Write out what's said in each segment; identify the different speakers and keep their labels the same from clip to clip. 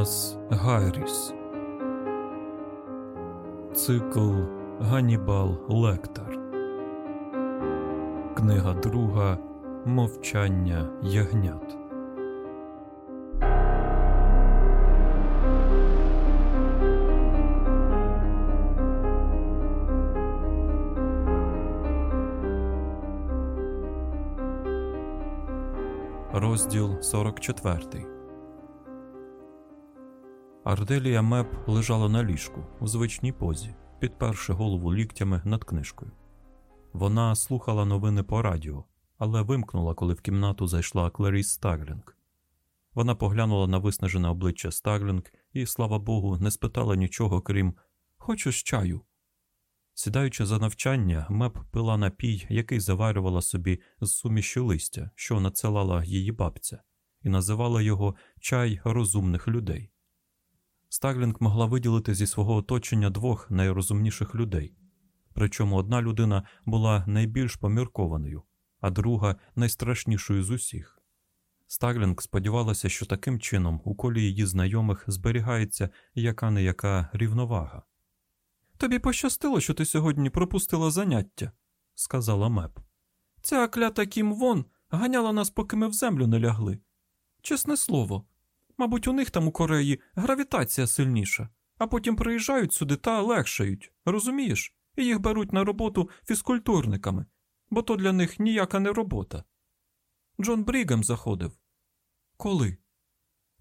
Speaker 1: Томас Гайріс. Цикл Ганібал Лектор. Книга друга Мовчання ягнят. Розділ 44 Арделія Меп лежала на ліжку у звичній позі, підперши голову ліктями над книжкою. Вона слухала новини по радіо, але вимкнула, коли в кімнату зайшла Кларіс Стаглінг. Вона поглянула на виснажене обличчя Стаглінг і, слава Богу, не спитала нічого, крім Хочеш чаю? Сідаючи за навчання, Меп пила напій, який заварювала собі з суміші листя, що надсилала її бабця, і називала його чай розумних людей. Стаглінг могла виділити зі свого оточення двох найрозумніших людей. Причому одна людина була найбільш поміркованою, а друга найстрашнішою з усіх. Стаглінг сподівалася, що таким чином у колі її знайомих зберігається яка не яка рівновага. Тобі пощастило, що ти сьогодні пропустила заняття, сказала Меп. Ця клята Кім Вон ганяла нас, поки ми в землю не лягли. Чесне слово, мабуть, у них там у Кореї гравітація сильніша, а потім приїжджають сюди та легшають, розумієш? І їх беруть на роботу фізкультурниками, бо то для них ніяка не робота. Джон Брігем заходив. Коли?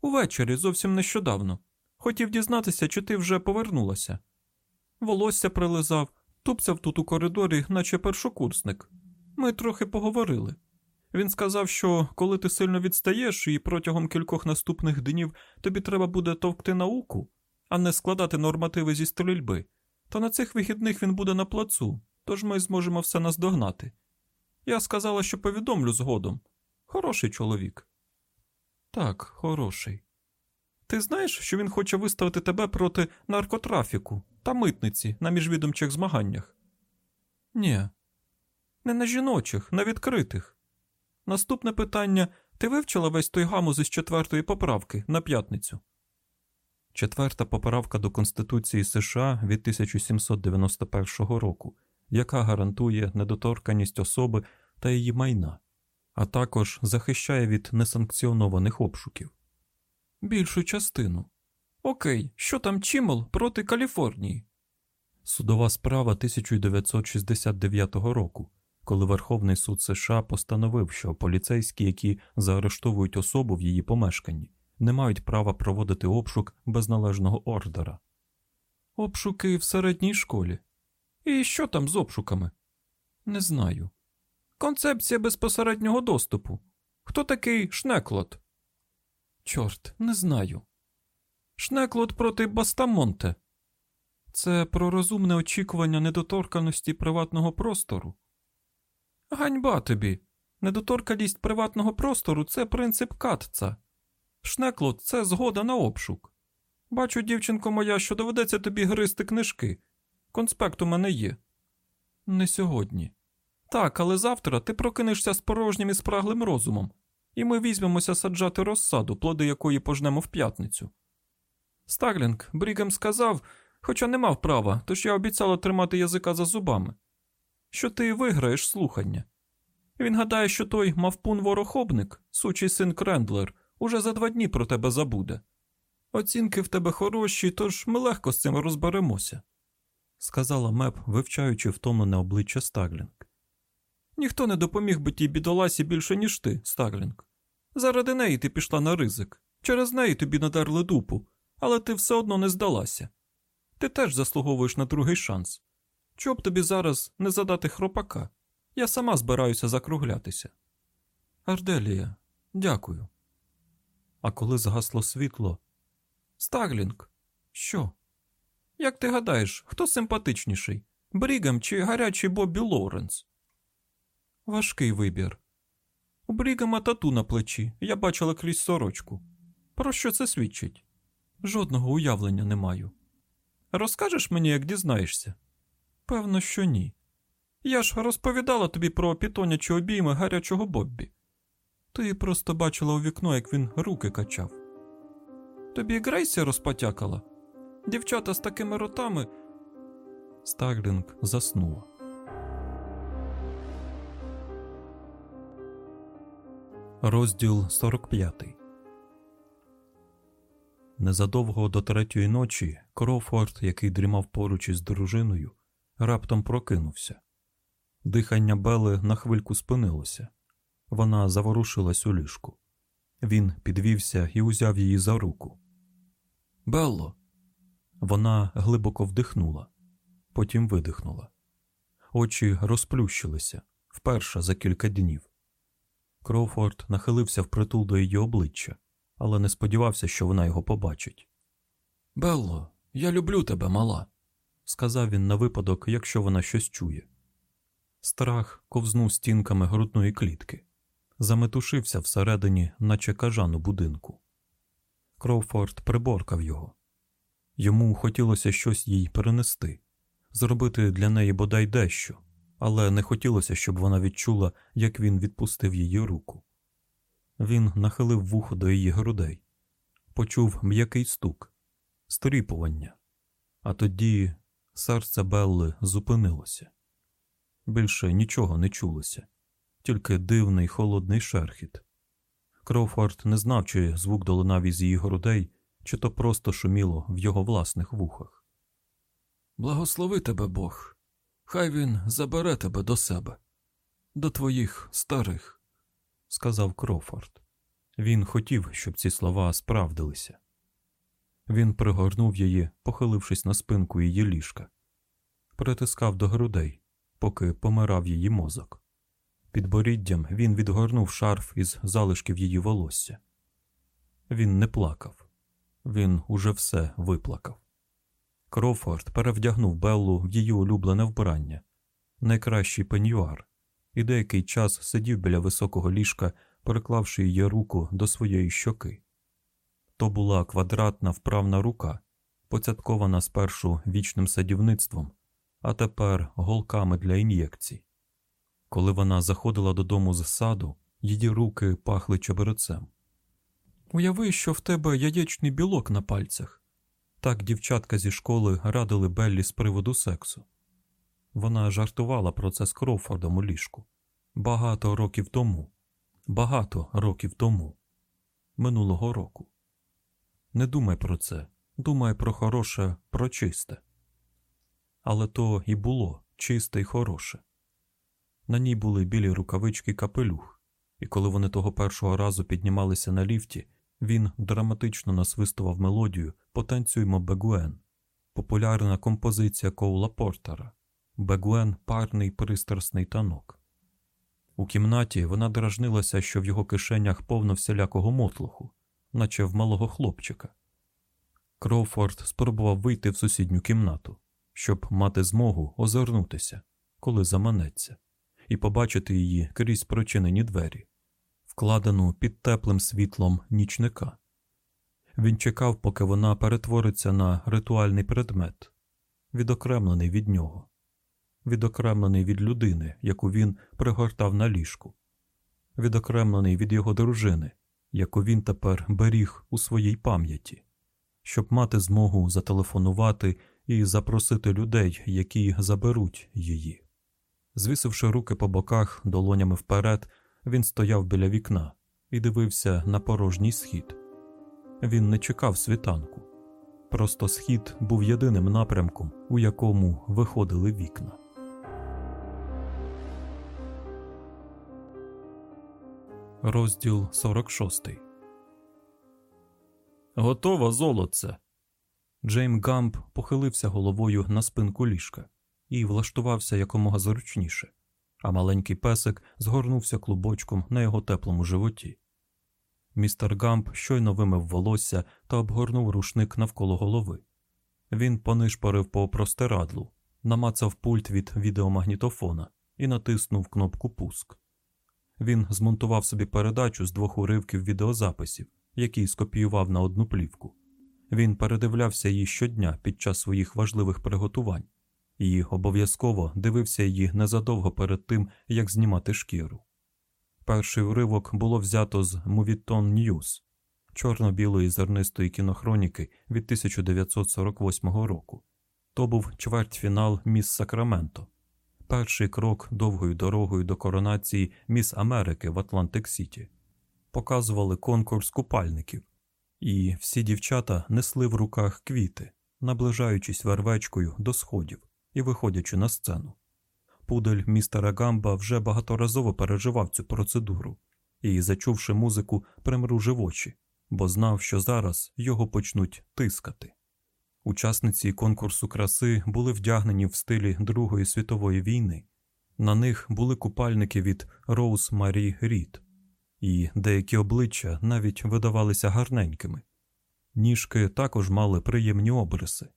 Speaker 1: Увечері, зовсім нещодавно. Хотів дізнатися, чи ти вже повернулася. Волосся прилизав, тупцяв тут у коридорі, наче першокурсник. Ми трохи поговорили. Він сказав, що коли ти сильно відстаєш і протягом кількох наступних днів тобі треба буде товкти науку, а не складати нормативи зі стрільби, то на цих вихідних він буде на плацу, тож ми зможемо все наздогнати. Я сказала, що повідомлю згодом. Хороший чоловік. Так, хороший. Ти знаєш, що він хоче виставити тебе проти наркотрафіку та митниці на міжвідомчих змаганнях? Ні. Не на жіночих, на відкритих. Наступне питання: ти вивчила весь той гамуз із четвертої поправки на п'ятницю? Четверта поправка до Конституції США від 1791 року, яка гарантує недоторканість особи та її майна, а також захищає від несанкціонованих обшуків. Більшу частину. Окей, що там Чімол проти Каліфорнії? Судова справа 1969 року, коли Верховний суд США постановив, що поліцейські, які заарештовують особу в її помешканні, не мають права проводити обшук без належного ордера. Обшуки в середній школі. І що там з обшуками? Не знаю. Концепція безпосереднього доступу. Хто такий Шнеклот? Чорт, не знаю. Шнеклот проти Бастамонте. Це про розумне очікування недоторканості приватного простору. Ганьба тобі. Недоторканість приватного простору це принцип катца. Шнеклот це згода на обшук. Бачу, дівчинко моя, що доведеться тобі гризти книжки. Конспект у мене є. Не сьогодні. Так, але завтра ти прокинешся з порожнім і спраглим розумом, і ми візьмемося саджати розсаду, плоди якої пожнемо в п'ятницю. Старлінг Брігем сказав, хоча не мав права, тож я обіцяла тримати язика за зубами, що ти виграєш слухання. Він гадає, що той мавпун ворохобник, сучий син Крендлер, уже за два дні про тебе забуде. Оцінки в тебе хороші, тож ми легко з цим розберемося, сказала Меп, вивчаючи втомлене обличчя Старлінг. Ніхто не допоміг би тій бідоласі більше, ніж ти, Старлінг. Заради неї ти пішла на ризик. Через неї тобі надарли дупу, але ти все одно не здалася. Ти теж заслуговуєш на другий шанс. Чом би тобі зараз не задати хропака? Я сама збираюся закруглятися. Арделія, дякую. А коли згасло світло. Стаглінг, що? Як ти гадаєш, хто симпатичніший? Брігам чи гарячий Бобі Лоуренс? Важкий вибір. У Брігама тату на плечі, я бачила крізь сорочку. Про що це свідчить? Жодного уявлення не маю. Розкажеш мені, як дізнаєшся? Певно, що ні. Я ж розповідала тобі про пітонячі обійми гарячого Боббі. Ти просто бачила у вікно, як він руки качав. Тобі Грейсі розпотякала? Дівчата з такими ротами. Старлінг заснула. Розділ 45 Незадовго до третьої ночі Кроуфорд, який дрімав поруч із дружиною, раптом прокинувся. Дихання Бели на хвильку спинилося. Вона заворушилась у ліжку. Він підвівся і узяв її за руку. Белло. Вона глибоко вдихнула, потім видихнула. Очі розплющилися вперше за кілька днів. Кроуфорд нахилився впритул до її обличчя, але не сподівався, що вона його побачить. Белло, я люблю тебе, мала, сказав він на випадок, якщо вона щось чує. Страх ковзнув стінками грудної клітки, заметушився всередині, наче кажан у будинку. Кроуфорд приборкав його. Йому хотілося щось їй перенести, зробити для неї бодай дещо, але не хотілося, щоб вона відчула, як він відпустив її руку. Він нахилив вухо до її грудей, почув м'який стук, стріпування, а тоді серце Белли зупинилося. Більше нічого не чулося, тільки дивний холодний шерхіт. Кроуфорд не знав, чи звук долинав із її грудей, чи то просто шуміло в його власних вухах. Благослови тебе Бог, хай він забере тебе до себе, до твоїх старих, сказав Кроуфорд. Він хотів, щоб ці слова справдилися. Він пригорнув її, похилившись на спинку її ліжка, притискав до грудей, поки помирав її мозок. Під боріддям він відгорнув шарф із залишків її волосся. Він не плакав, він уже все виплакав. Крофорд перевдягнув Беллу в її улюблене вбрання, найкращий пеньюар, і деякий час сидів біля високого ліжка, переклавши її руку до своєї щоки. То була квадратна вправна рука, поцяткована спершу вічним садівництвом, а тепер голками для ін'єкцій. Коли вона заходила додому з саду, її руки пахли чеберецем. Уяви, що в тебе яєчний білок на пальцях. Так дівчатка зі школи радили Беллі з приводу сексу. Вона жартувала про це з Кроуфордом у ліжку. Багато років тому. Багато років тому. Минулого року. Не думай про це, думай про хороше, про чисте. Але то і було чисте й хороше. На ній були білі рукавички капелюх, і коли вони того першого разу піднімалися на ліфті, він драматично насвистував мелодію Потанцюймо Бегуен, популярна композиція Коула Портера, Бегуен парний пристрасний танок. У кімнаті вона дражнилася, що в його кишенях повно всілякого мотлуху, наче в малого хлопчика. Кроуфорд спробував вийти в сусідню кімнату, щоб мати змогу озирнутися, коли заманеться, і побачити її крізь прочинені двері, вкладену під теплим світлом нічника. Він чекав, поки вона перетвориться на ритуальний предмет, відокремлений від нього, відокремлений від людини, яку він пригортав на ліжку, відокремлений від його дружини, яку він тепер беріг у своїй пам'яті, щоб мати змогу зателефонувати і запросити людей, які заберуть її. Звісивши руки по боках долонями вперед, він стояв біля вікна і дивився на порожній схід. Він не чекав світанку. Просто схід був єдиним напрямком, у якому виходили вікна. Розділ 46 Готова золоце. Джейм Гамп похилився головою на спинку ліжка і влаштувався якомога зручніше, а маленький песик згорнувся клубочком на його теплому животі. Містер Гамп щойно вимив волосся та обгорнув рушник навколо голови. Він понишпорив по простирадлу, намацав пульт від відеомагнітофона і натиснув кнопку Пуск. Він змонтував собі передачу з двох уривків відеозаписів, які скопіював на одну плівку. Він передивлявся її щодня під час своїх важливих приготувань і обов'язково дивився її незадовго перед тим, як знімати шкіру. Перший уривок було взято з Movietone News чорно-білої зернистої кінохроніки від 1948 року. То був чвертьфінал Міс Сакраменто, перший крок довгою дорогою до коронації Міс Америки в Атлантик Сіті. Показували конкурс купальників, і всі дівчата несли в руках квіти, наближаючись вервечкою до сходів і виходячи на сцену. Пудель містера Гамба вже багаторазово переживав цю процедуру і, зачувши музику, примружив очі, бо знав, що зараз його почнуть тискати. Учасниці конкурсу краси були вдягнені в стилі Другої світової війни. На них були купальники від Роуз Марі Рід, і деякі обличчя навіть видавалися гарненькими. Ніжки також мали приємні обриси,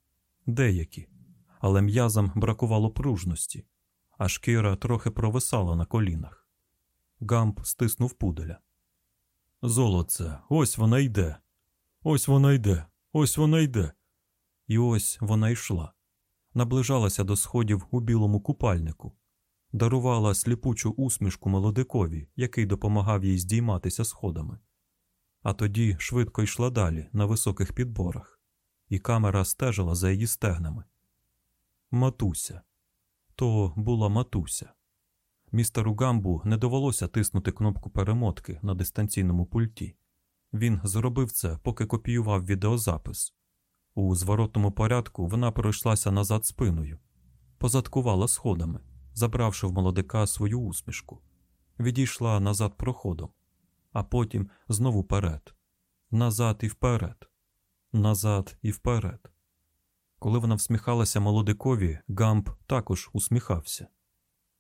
Speaker 1: деякі, але м'язам бракувало пружності, а шкіра трохи провисала на колінах. Гамп стиснув пуделя. Золоце, ось вона йде. Ось вона йде, ось вона йде. І ось вона йшла, наближалася до сходів у білому купальнику, дарувала сліпучу усмішку молодикові, який допомагав їй здійматися сходами. А тоді швидко йшла далі на високих підборах, і камера стежила за її стегнами. Матуся. То була матуся. Містеру Гамбу не довелося тиснути кнопку перемотки на дистанційному пульті. Він зробив це, поки копіював відеозапис. У зворотному порядку вона пройшлася назад спиною, позадкувала сходами, забравши в молодика свою усмішку, відійшла назад проходом, а потім знову вперед, назад і вперед, назад і вперед. Коли вона всміхалася молодикові, Гамп також усміхався.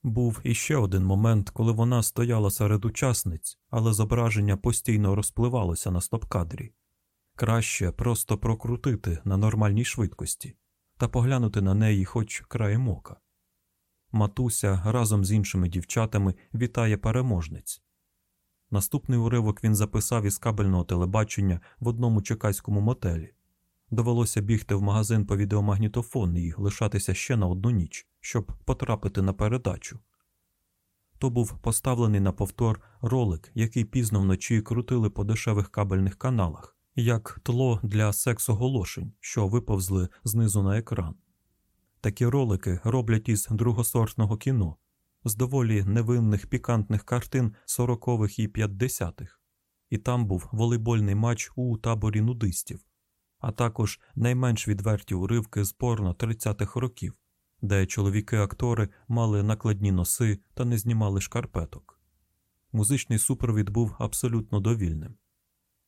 Speaker 1: Був іще один момент, коли вона стояла серед учасниць, але зображення постійно розпливалося на стоп-кадрі. Краще просто прокрутити на нормальній швидкості та поглянути на неї хоч краєм ока. Матуся разом з іншими дівчатами вітає переможниць. Наступний уривок він записав із кабельного телебачення в одному чекаському мотелі. Довелося бігти в магазин по відеомагнітофон і лишатися ще на одну ніч, щоб потрапити на передачу. То був поставлений на повтор ролик, який пізно вночі крутили по дешевих кабельних каналах, як тло для секс-оголошень, що виповзли знизу на екран. Такі ролики роблять із другосортного кіно, з доволі невинних пікантних картин 40-х і 50-х. І там був волейбольний матч у таборі нудистів а також найменш відверті уривки з порно 30-х років, де чоловіки-актори мали накладні носи та не знімали шкарпеток. Музичний супровід був абсолютно довільним.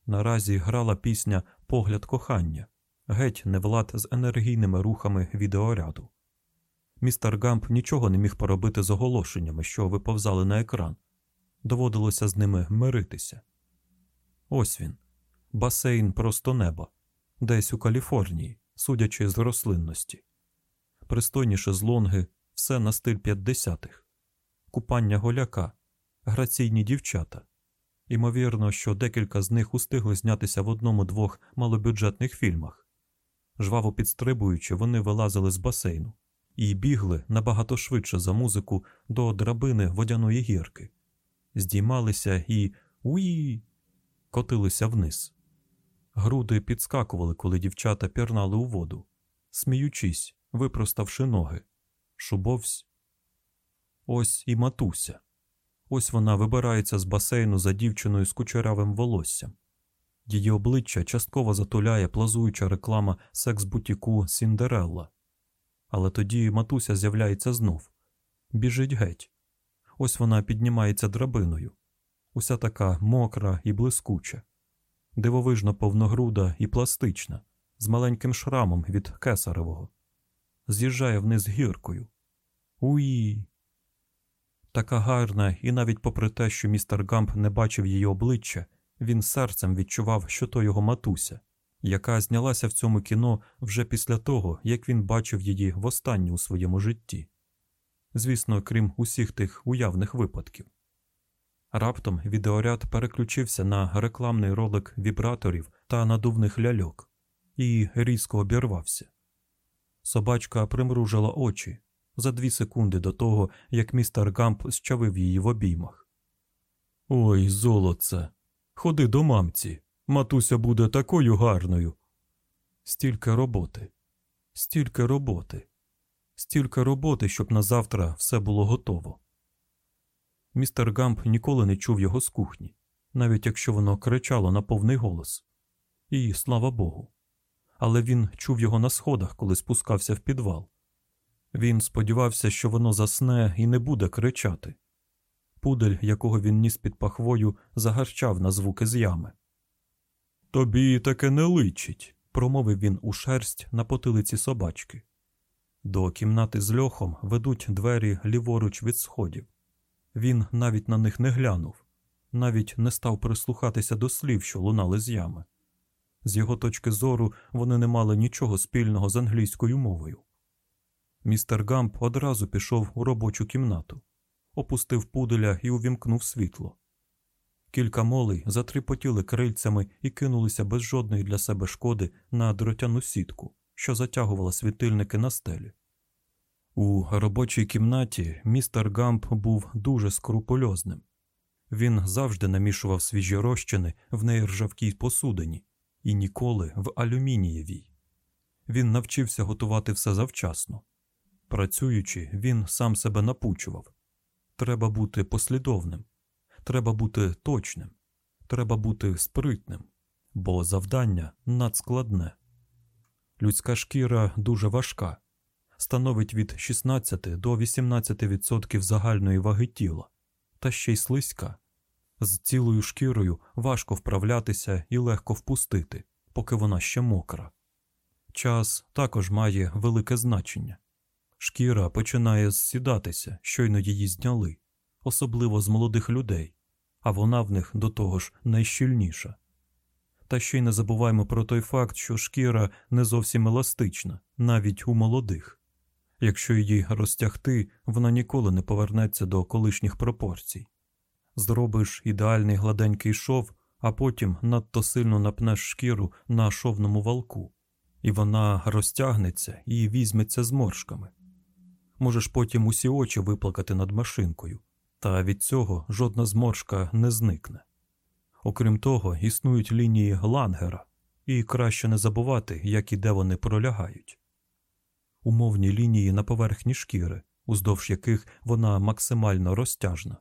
Speaker 1: Наразі грала пісня Погляд кохання, геть не влад з енергійними рухами відеоряду. Містер Гамп нічого не міг поробити з оголошеннями, що виповзали на екран. Доводилося з ними миритися. Ось він, басейн просто неба, десь у Каліфорнії, судячи з рослинності. Пристойні шезлонги, все на стиль 50-х. купання голяка, граційні дівчата. Імовірно, що декілька з них устигли знятися в одному-двох малобюджетних фільмах. Жваво підстрибуючи, вони вилазили з басейну і бігли набагато швидше за музику до драбини водяної гірки, здіймалися і уї котилися вниз. Груди підскакували, коли дівчата пірнали у воду, сміючись, випроставши ноги. Шубовсь. Ось і матуся. Ось вона вибирається з басейну за дівчиною з кучерявим волоссям. Її обличчя частково затуляє плазуюча реклама секс-бутіку Сіндерелла. Але тоді матуся з'являється знов, біжить геть. Ось вона піднімається драбиною, уся така мокра і блискуча дивовижно повногруда і пластична, з маленьким шрамом від кесаревого. З'їжджає вниз гіркою. Уї. Така гарна, і навіть попри те, що містер Гамп не бачив її обличчя, він серцем відчував, що то його матуся, яка знялася в цьому кіно вже після того, як він бачив її востаннє у своєму житті. Звісно, крім усіх тих уявних випадків. Раптом відеоряд переключився на рекламний ролик вібраторів та надувних ляльок і різко обірвався. Собачка примружила очі за дві секунди до того, як містер Гамп щавив її в обіймах. Ой, золоце, ходи до мамці, Матуся буде такою гарною. Стільки роботи, стільки роботи, стільки роботи, щоб на завтра все було готово. Містер Гамп ніколи не чув його з кухні, навіть якщо воно кричало на повний голос. І слава Богу. Але він чув його на сходах, коли спускався в підвал. Він сподівався, що воно засне і не буде кричати. Пудель, якого він ніс під пахвою, загарчав на звуки з ями. Тобі таке не личить, промовив він у шерсть на потилиці собачки. До кімнати з льохом ведуть двері ліворуч від сходів. Він навіть на них не глянув, навіть не став прислухатися до слів, що лунали з ями. З його точки зору вони не мали нічого спільного з англійською мовою. Містер Гамп одразу пішов у робочу кімнату, опустив пуделя і увімкнув світло. Кілька молей затріпотіли крильцями і кинулися без жодної для себе шкоди на дротяну сітку, що затягувала світильники на стелі. У робочій кімнаті містер Гамп був дуже скрупульозним. Він завжди намішував свіжі розчини в нержавкій посудині і ніколи в алюмінієвій. Він навчився готувати все завчасно. Працюючи, він сам себе напучував. Треба бути послідовним, треба бути точним, треба бути спритним, бо завдання надскладне. Людська шкіра дуже важка, становить від 16 до 18% загальної ваги тіла, та ще й слизька. З цілою шкірою важко вправлятися і легко впустити, поки вона ще мокра. Час також має велике значення. Шкіра починає зсідатися, щойно її зняли, особливо з молодих людей, а вона в них до того ж найщільніша. Та ще й не забуваймо про той факт, що шкіра не зовсім еластична, навіть у молодих. Якщо її розтягти, вона ніколи не повернеться до колишніх пропорцій. Зробиш ідеальний гладенький шов, а потім надто сильно напнеш шкіру на шовному валку, і вона розтягнеться і візьметься зморшками. Можеш потім усі очі виплакати над машинкою, та від цього жодна зморшка не зникне. Окрім того, існують лінії лангера, і краще не забувати, як і де вони пролягають. Умовні лінії на поверхні шкіри, уздовж яких вона максимально розтяжна.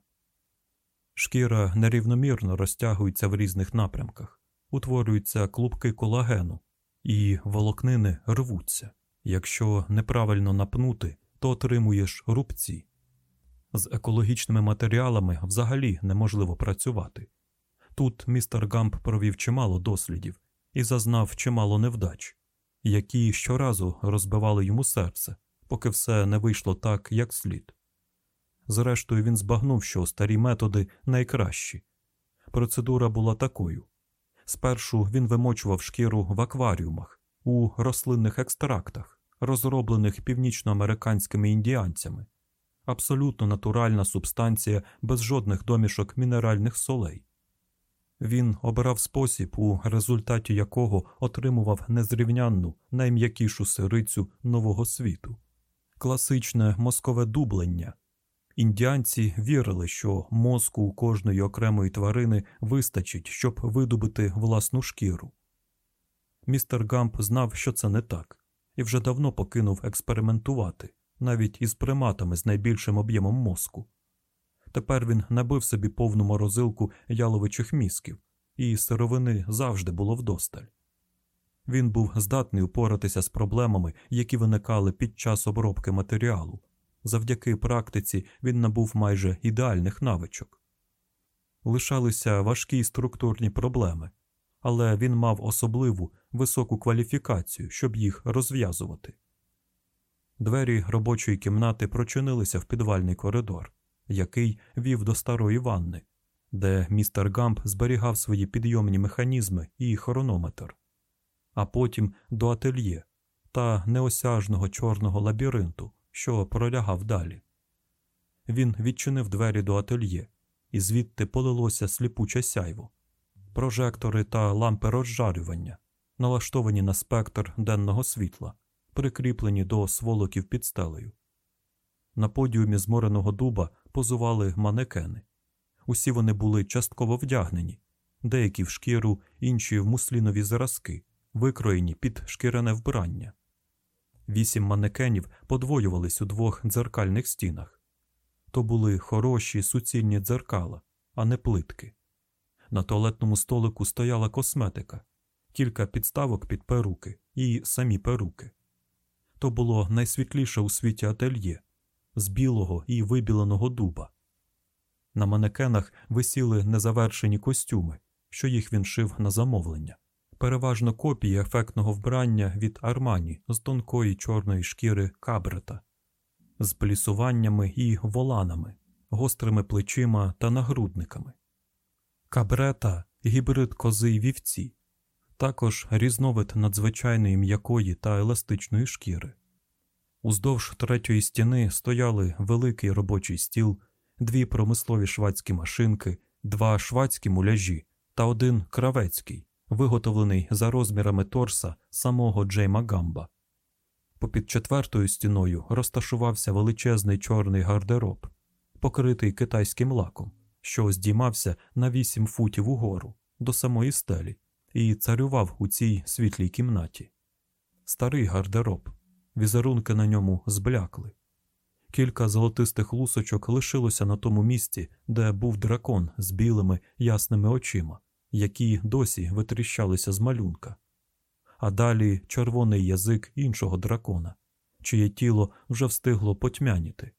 Speaker 1: Шкіра нерівномірно розтягується в різних напрямках, утворюються клубки колагену, і волокнини рвуться. Якщо неправильно напнути, то отримуєш рубці. З екологічними матеріалами взагалі неможливо працювати. Тут містер Гамп провів чимало дослідів і зазнав чимало невдач, які щоразу розбивали йому серце, поки все не вийшло так, як слід. Зрештою, він збагнув, що старі методи найкращі. Процедура була такою спершу він вимочував шкіру в акваріумах, у рослинних екстрактах, розроблених північноамериканськими індіанцями, абсолютно натуральна субстанція без жодних домішок мінеральних солей. Він обирав спосіб, у результаті якого отримував незрівнянну найм'якішу сирицю нового світу, класичне мозкове дублення. Індіанці вірили, що мозку у кожної окремої тварини вистачить, щоб видобути власну шкіру. Містер Гамп знав, що це не так, і вже давно покинув експериментувати, навіть із приматами з найбільшим об'ємом мозку. Тепер він набив собі повну морозилку яловичих мізків, і сировини завжди було вдосталь. Він був здатний упоратися з проблемами, які виникали під час обробки матеріалу. Завдяки практиці він набув майже ідеальних навичок. Лишалися важкі структурні проблеми, але він мав особливу високу кваліфікацію, щоб їх розв'язувати. Двері робочої кімнати прочинилися в підвальний коридор, який вів до старої ванни, де містер Гамп зберігав свої підйомні механізми і хронометр, а потім до ательє та неосяжного чорного лабіринту що пролягав далі. Він відчинив двері до ательє, і звідти полилося сліпуче сяйво, прожектори та лампи розжарювання, налаштовані на спектр денного світла, прикріплені до сволоків під стелею. На подіумі змореного дуба позували манекени. Усі вони були частково вдягнені, деякі в шкіру, інші в муслінові зразки, викроєні під шкіряне вбрання. Вісім манекенів подвоювались у двох дзеркальних стінах. То були хороші суцільні дзеркала, а не плитки. На туалетному столику стояла косметика, кілька підставок під перуки і самі перуки. То було найсвітліше у світі ательє з білого і вибіленого дуба. На манекенах висіли незавершені костюми, що їх він шив на замовлення, переважно копії ефектного вбрання від Армані з тонкої чорної шкіри кабрета, з плісуваннями і воланами, гострими плечима та нагрудниками. Кабрета гібрид кози й вівці, також різновид надзвичайної м'якої та еластичної шкіри. Уздовж третьої стіни стояли великий робочий стіл, дві промислові швадські машинки, два швадські муляжі та один кравецький, виготовлений за розмірами торса самого Джейма Гамба. Попід четвертою стіною розташувався величезний чорний гардероб, покритий китайським лаком, що здіймався на вісім футів угору до самої стелі, і царював у цій світлій кімнаті. Старий гардероб, візерунки на ньому зблякли. Кілька золотистих лусочок лишилося на тому місці, де був дракон з білими ясними очима, які досі витріщалися з малюнка, а далі червоний язик іншого дракона, чиє тіло вже встигло потьмяніти.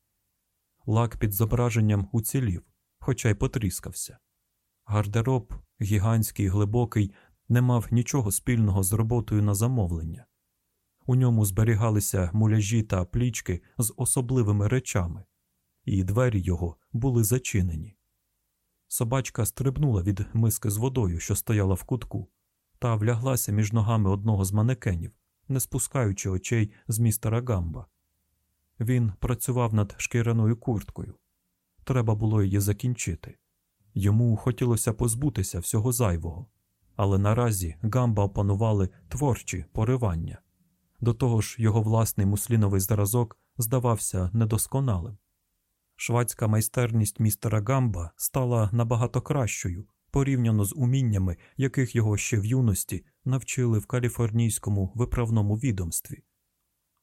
Speaker 1: Лак під зображенням уцілів, хоча й потріскався. Гардероб, гігантський, глибокий, не мав нічого спільного з роботою на замовлення. У ньому зберігалися муляжі та плічки з особливими речами, і двері його були зачинені. Собачка стрибнула від миски з водою, що стояла в кутку, та вляглася між ногами одного з манекенів, не спускаючи очей з містера Гамба. Він працював над шкіряною курткою. Треба було її закінчити. Йому хотілося позбутися всього зайвого, але наразі Гамба опанували творчі поривання. До того ж, його власний мусліновий зразок здавався недосконалим. Швадська майстерність містера Гамба стала набагато кращою порівняно з уміннями, яких його ще в юності навчили в каліфорнійському виправному відомстві.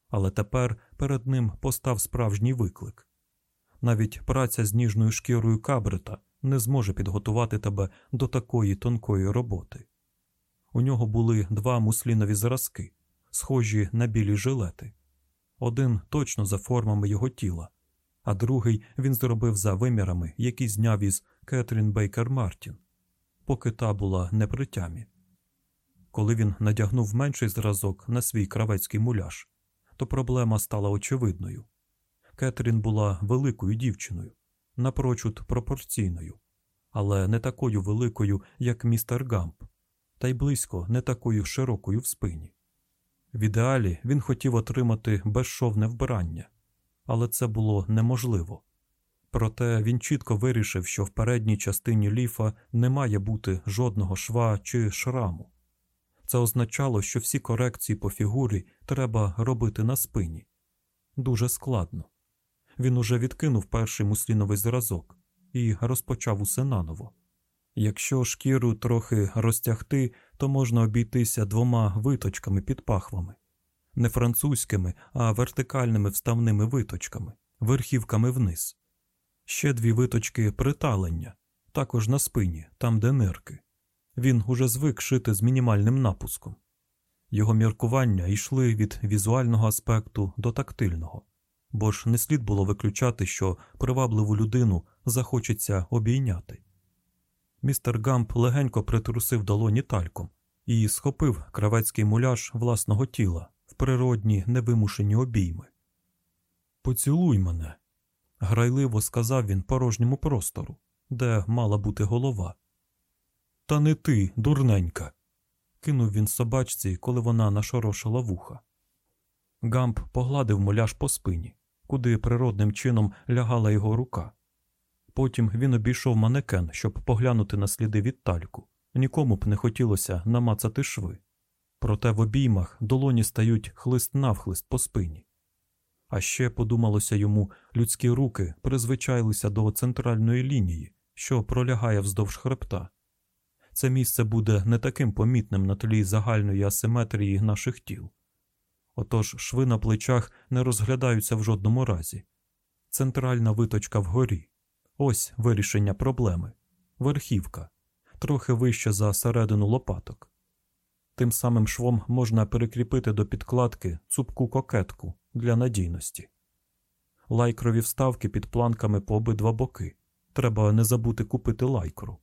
Speaker 1: Але тепер перед ним постав справжній виклик. Навіть праця з ніжною шкірою кабрита не зможе підготувати тебе до такої тонкої роботи. У нього були два муслінові зразки схожі на білі жилети. Один точно за формами його тіла, а другий він зробив за вимірами, які зняв із Кетрін Бейкер Мартін, поки та була не при тямі. Коли він надягнув менший зразок на свій кравецький муляж, то проблема стала очевидною. Кетрін була великою дівчиною, напрочуд пропорційною, але не такою великою, як містер Гамп, та й близько не такою широкою в спині. В ідеалі він хотів отримати безшовне вбирання, але це було неможливо. Проте він чітко вирішив, що в передній частині ліфа не має бути жодного шва чи шраму. Це означало, що всі корекції по фігурі треба робити на спині. Дуже складно. Він уже відкинув перший мусліновий зразок і розпочав усе наново. Якщо шкіру трохи розтягти, то можна обійтися двома виточками під пахвами, не французькими, а вертикальними вставними виточками, верхівками вниз. Ще дві виточки приталення, також на спині, там де нирки. Він уже звик шити з мінімальним напуском. Його міркування йшли від візуального аспекту до тактильного, бо ж не слід було виключати, що привабливу людину захочеться обійняти. Містер Гамп легенько притрусив долоні тальком і схопив кравецький муляж власного тіла в природні невимушені обійми. Поцілуй мене, грайливо сказав він порожньому простору, де мала бути голова. Та не ти, дурненька, кинув він собачці, коли вона нашорошила вуха. Гамп погладив муляж по спині, куди природним чином лягала його рука. Потім він обійшов манекен, щоб поглянути на сліди від тальку. Нікому б не хотілося намацати шви. Проте в обіймах долоні стають хлист навхлист по спині. А ще, подумалося йому, людські руки призвичайлися до центральної лінії, що пролягає вздовж хребта. це місце буде не таким помітним на тлі загальної асиметрії наших тіл. Отож шви на плечах не розглядаються в жодному разі. Центральна виточка вгорі. Ось вирішення проблеми. Верхівка, трохи вище за середину лопаток. Тим самим швом можна перекріпити до підкладки цупку кокетку для надійності. Лайкрові вставки під планками по обидва боки. Треба не забути купити лайкру.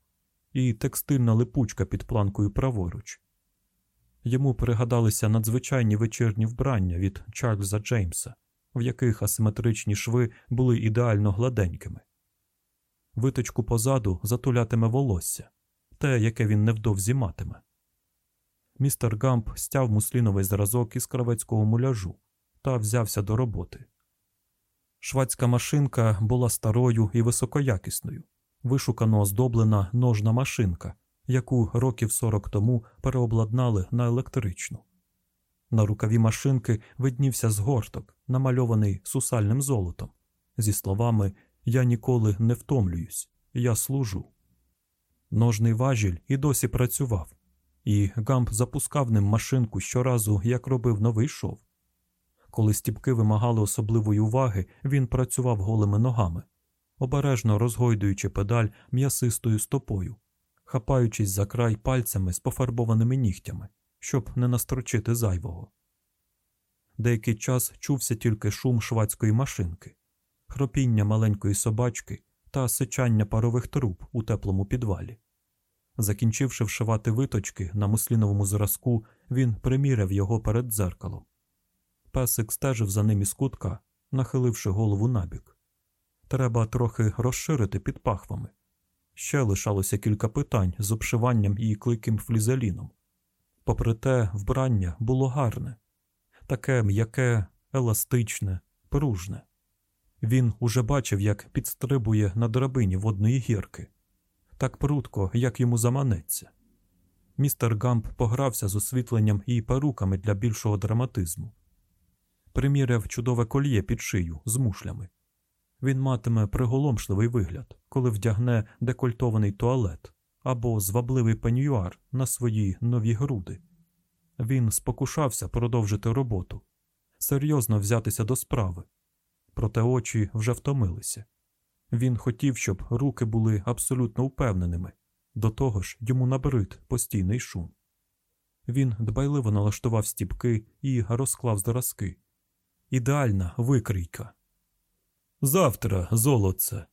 Speaker 1: І текстильна липучка під планкою праворуч. Йому пригадалися надзвичайні вечірні вбрання від Чарльза Джеймса, в яких асиметричні шви були ідеально гладенькими. Виточку позаду затулятиме волосся, те, яке він невдовзі матиме. Містер Гамп стяв мусліновий зразок із кравецького муляжу та взявся до роботи. Швадська машинка була старою і високоякісною, вишукано оздоблена ножна машинка, яку років 40 тому переобладнали на електричну. На рукаві машинки виднівся згорток, намальований сусальним золотом, зі словами Я ніколи не втомлююсь, я служу. Ножний важіль і досі працював, і Гамп запускав ним машинку щоразу, як робив новий шов. Коли стіпки вимагали особливої уваги, він працював голими ногами, обережно розгойдуючи педаль м'ясистою стопою, хапаючись за край пальцями з пофарбованими нігтями, щоб не настрочити зайвого. Деякий час чувся тільки шум швадської машинки, хропіння маленької собачки та сичання парових труб у теплому підвалі. Закінчивши вшивати виточки на мусліновому зразку, він приміряв його перед дзеркалом. Песик стежив за ним із кутка, нахиливши голову набік. Треба трохи розширити під пахвами. Ще лишалося кілька питань з обшиванням і кликим флізеліном. Попри те, вбрання було гарне, таке м'яке, еластичне, пружне. Він уже бачив, як підстрибує на драбині водної гірки, так прудко, як йому заманеться. Містер Гамп погрався з освітленням і перуками для більшого драматизму. Приміряв чудове кольє під шию з мушлями. Він матиме приголомшливий вигляд, коли вдягне декольтований туалет або звабливий пенюар на свої нові груди. Він спокушався продовжити роботу, серйозно взятися до справи, проте очі вже втомилися. Він хотів, щоб руки були абсолютно впевненими, до того ж йому набрид постійний шум. Він дбайливо налаштував стіпки і розклав зразки. Ідеальна викрійка. Завтра, золоце,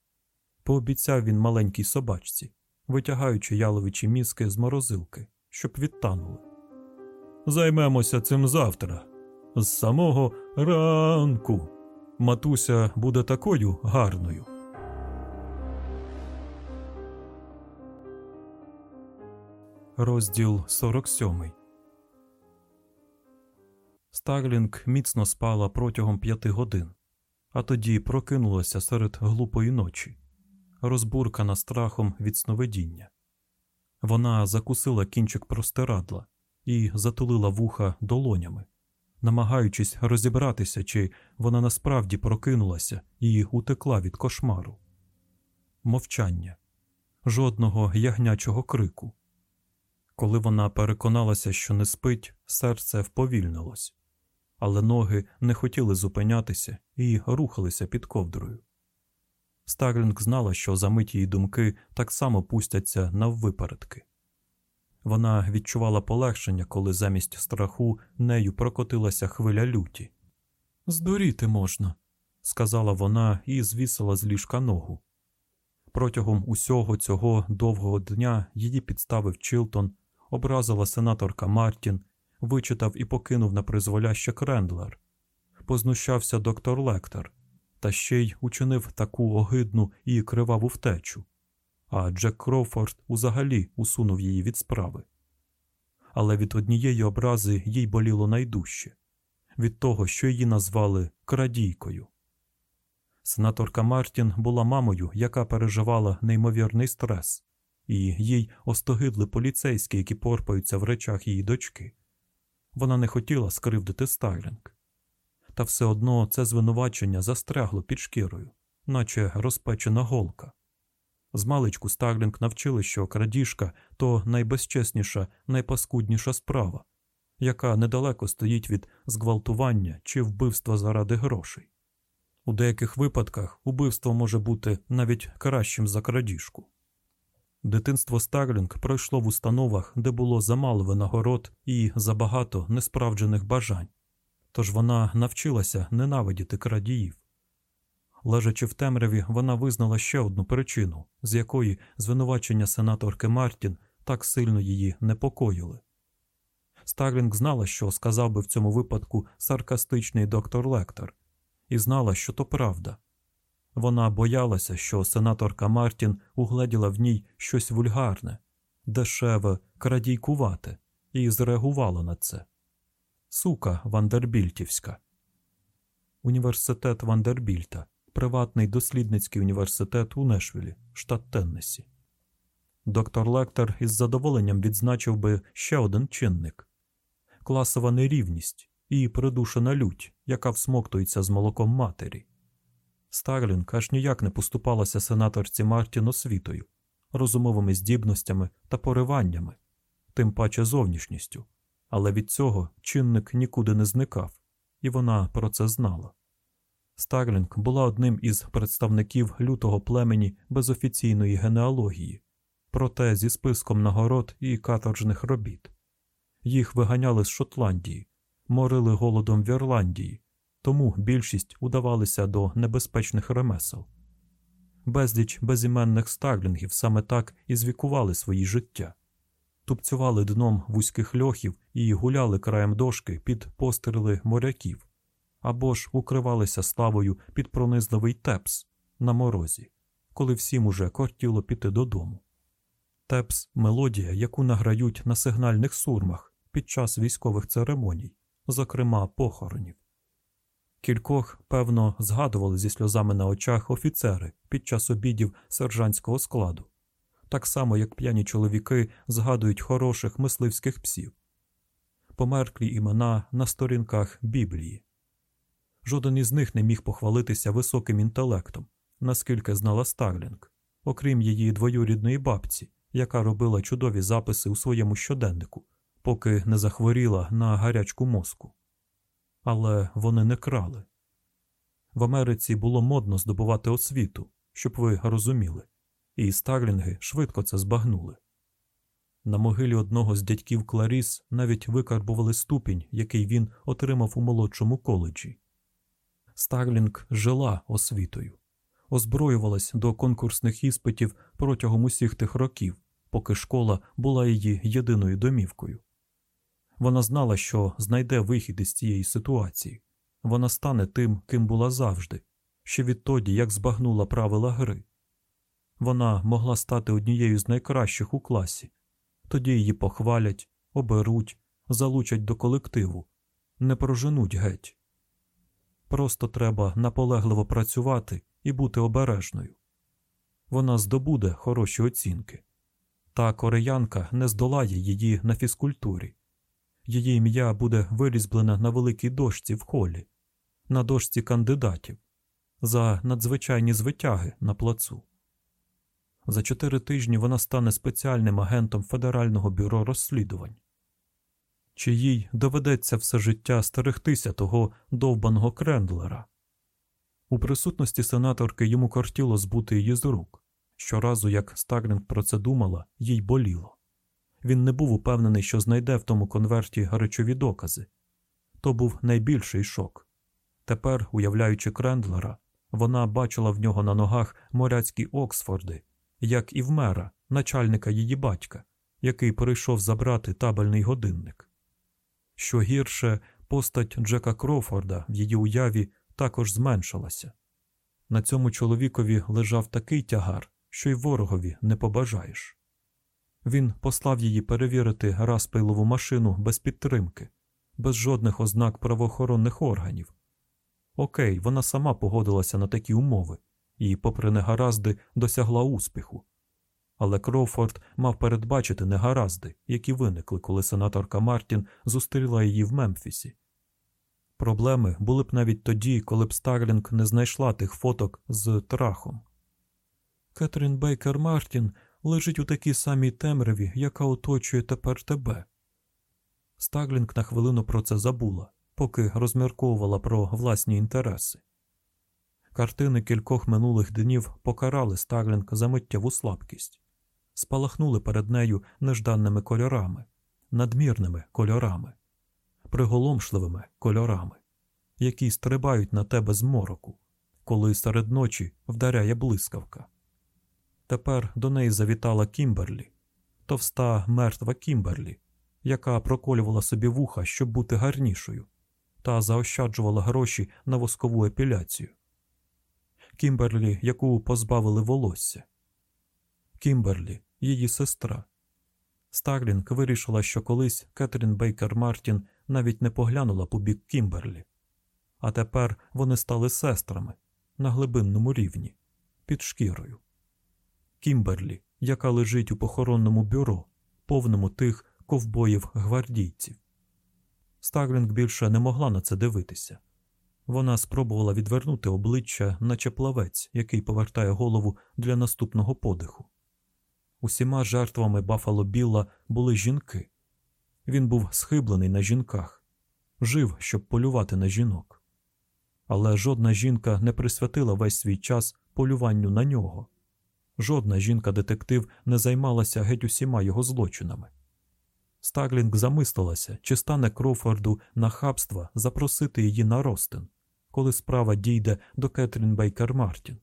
Speaker 1: пообіцяв він маленькій собачці, витягаючи яловичі мізки з морозилки, щоб відтанули. Займемося цим завтра, з самого ранку. Матуся буде такою гарною. Розділ 47 Старлінг міцно спала протягом п'яти годин, а тоді прокинулася серед глупої ночі, розбуркана страхом від сновидіння. Вона закусила кінчик простирадла і затулила вуха долонями, намагаючись розібратися, чи вона насправді прокинулася і утекла від кошмару. Мовчання, жодного ягнячого крику. Коли вона переконалася, що не спить, серце вповільнилось, але ноги не хотіли зупинятися і рухалися під ковдрою. Старлінг знала, що за мить її думки так само пустяться наввипередки. Вона відчувала полегшення, коли замість страху нею прокотилася хвиля люті. Здуріти можна, сказала вона і звісила з ліжка ногу. Протягом усього цього довгого дня її підставив Чилтон, образила сенаторка Мартін, вичитав і покинув напризволяще Крендлер, познущався доктор Лектер, та ще й учинив таку огидну і криваву втечу а Джек Кроуфорд узагалі усунув її від справи. Але від однієї образи їй боліло найдужче від того, що її назвали крадійкою. Сенаторка Мартін була мамою, яка переживала неймовірний стрес, і їй остогидли поліцейські, які порпаються в речах її дочки. Вона не хотіла скривдити Стайлінг. Та все одно це звинувачення застрягло під шкірою, наче розпечена голка. Змалечку Старлінг навчили, що крадіжка то найбезчесніша, найпаскудніша справа, яка недалеко стоїть від зґвалтування чи вбивства заради грошей. У деяких випадках убивство може бути навіть кращим за крадіжку. Дитинство Старлінг пройшло в установах, де було замало винагород і забагато несправджених бажань, тож вона навчилася ненавидіти крадіїв. Лежачи в темряві, вона визнала ще одну причину, з якої звинувачення сенаторки Мартін так сильно її непокоїли. Старлінг знала, що сказав би в цьому випадку саркастичний доктор Лектер, і знала, що то правда. Вона боялася, що сенаторка Мартін угледіла в ній щось вульгарне, дешеве, крадійкувате, і зреагувала на це. Сука Вандербільтівська. Університет Вандербільта приватний дослідницький університет у Нешвілі, штат Теннесі. Доктор Лектор із задоволенням відзначив би ще один чинник класова нерівність і придушена лють, яка всмоктується з молоком матері. Старлінг аж ніяк не поступалася сенаторці Мартін освітою, розумовими здібностями та пориваннями, тим паче зовнішністю, але від цього чинник нікуди не зникав, і вона про це знала. Старлінг була одним із представників лютого племені без офіційної генеалогії, проте зі списком нагород і каторжних робіт. Їх виганяли з Шотландії, морили голодом в Ірландії, тому більшість удавалися до небезпечних ремесел. Безліч безіменних старлінгів саме так і звікували свої життя, тупцювали дном вузьких льохів і гуляли краєм дошки під постріли моряків або ж укривалися славою під пронизливий тепс на морозі, коли всім уже кортіло піти додому. Тепс мелодія, яку награють на сигнальних сурмах під час військових церемоній, зокрема похоронів. Кількох, певно, згадували зі сльозами на очах офіцери під час обідів сержантського складу, так само як п'яні чоловіки згадують хороших мисливських псів, померклі імена на сторінках Біблії. Жоден із них не міг похвалитися високим інтелектом, наскільки знала Старлінг, окрім її двоюрідної бабці, яка робила чудові записи у своєму щоденнику, поки не захворіла на гарячку мозку. Але вони не крали. В Америці було модно здобувати освіту, щоб ви розуміли, і Старлінги швидко це збагнули. На могилі одного з дядьків Кларіс навіть викарбували ступінь, який він отримав у молодшому коледжі. Старлінг жила освітою, озброювалась до конкурсних іспитів протягом усіх тих років, поки школа була її єдиною домівкою. Вона знала, що знайде вихід із цієї ситуації, вона стане тим, ким була завжди, ще відтоді, як збагнула правила гри. Вона могла стати однією з найкращих у класі, тоді її похвалять, оберуть, залучать до колективу, не проженуть геть. Просто треба наполегливо працювати і бути обережною. Вона здобуде хороші оцінки. Та кореянка не здолає її на фізкультурі. Її ім'я буде вирізблене на великій дошці в холі, на дошці кандидатів, за надзвичайні звитяги на плацу. За чотири тижні вона стане спеціальним агентом Федерального бюро розслідувань чи їй доведеться все життя стерегтися того довбаного крендлера. У присутності сенаторки йому кортіло збути її з рук. Щоразу, як Старлінг про це думала, їй боліло. Він не був упевнений, що знайде в тому конверті речові докази. То був найбільший шок. Тепер, уявляючи Крендлера, вона бачила в нього на ногах моряцькі оксфорди, як і в мера, начальника її батька, який прийшов забрати табельний годинник. Що гірше, постать Джека Крофорда в її уяві також зменшилася. На цьому чоловікові лежав такий тягар, що й ворогові не побажаєш. Він послав її перевірити Распейлову машину без підтримки, без жодних ознак правоохоронних органів. Окей, вона сама погодилася на такі умови і, попри негаразди, досягла успіху. Але Кроуфорд мав передбачити негаразди, які виникли, коли сенаторка Мартін зустріла її в Мемфісі. Проблеми були б навіть тоді, коли б Старлінг не знайшла тих фоток з трахом. Кетрін Бейкер Мартін лежить у такій самій темряві, яка оточує тепер тебе. Старлінг на хвилину про це забула, поки розмірковувала про власні інтереси. Картини кількох минулих днів покарали Старлінг за миттєву слабкість, спалахнули перед нею нежданними кольорами, надмірними кольорами, приголомшливими кольорами, які стрибають на тебе з мороку, коли серед ночі вдаряє блискавка. Тепер до неї завітала Кімберлі, товста мертва Кімберлі, яка проколювала собі вуха, щоб бути гарнішою, та заощаджувала гроші на воскову епіляцію. Кімберлі, яку позбавили волосся. Кімберлі, її сестра. Старлінг вирішила, що колись Кетрін Бейкер Мартін навіть не поглянула у бік Кімберлі, а тепер вони стали сестрами на глибинному рівні, під шкірою. Кімберлі, яка лежить у похоронному бюро, повному тих ковбоїв-гвардійців. Старлінг більше не могла на це дивитися. Вона спробувала відвернути обличчя, наче плавець, який повертає голову для наступного подиху. Усіма жертвами Бафало Білла були жінки. Він був схиблений на жінках, жив, щоб полювати на жінок. Але жодна жінка не присвятила весь свій час полюванню на нього. Жодна жінка-детектив не займалася геть усіма його злочинами. Стаглінг замислилася, чи стане Крофорду на хабства запросити її на ростин, коли справа дійде до Кетрін Бейкер Мартін.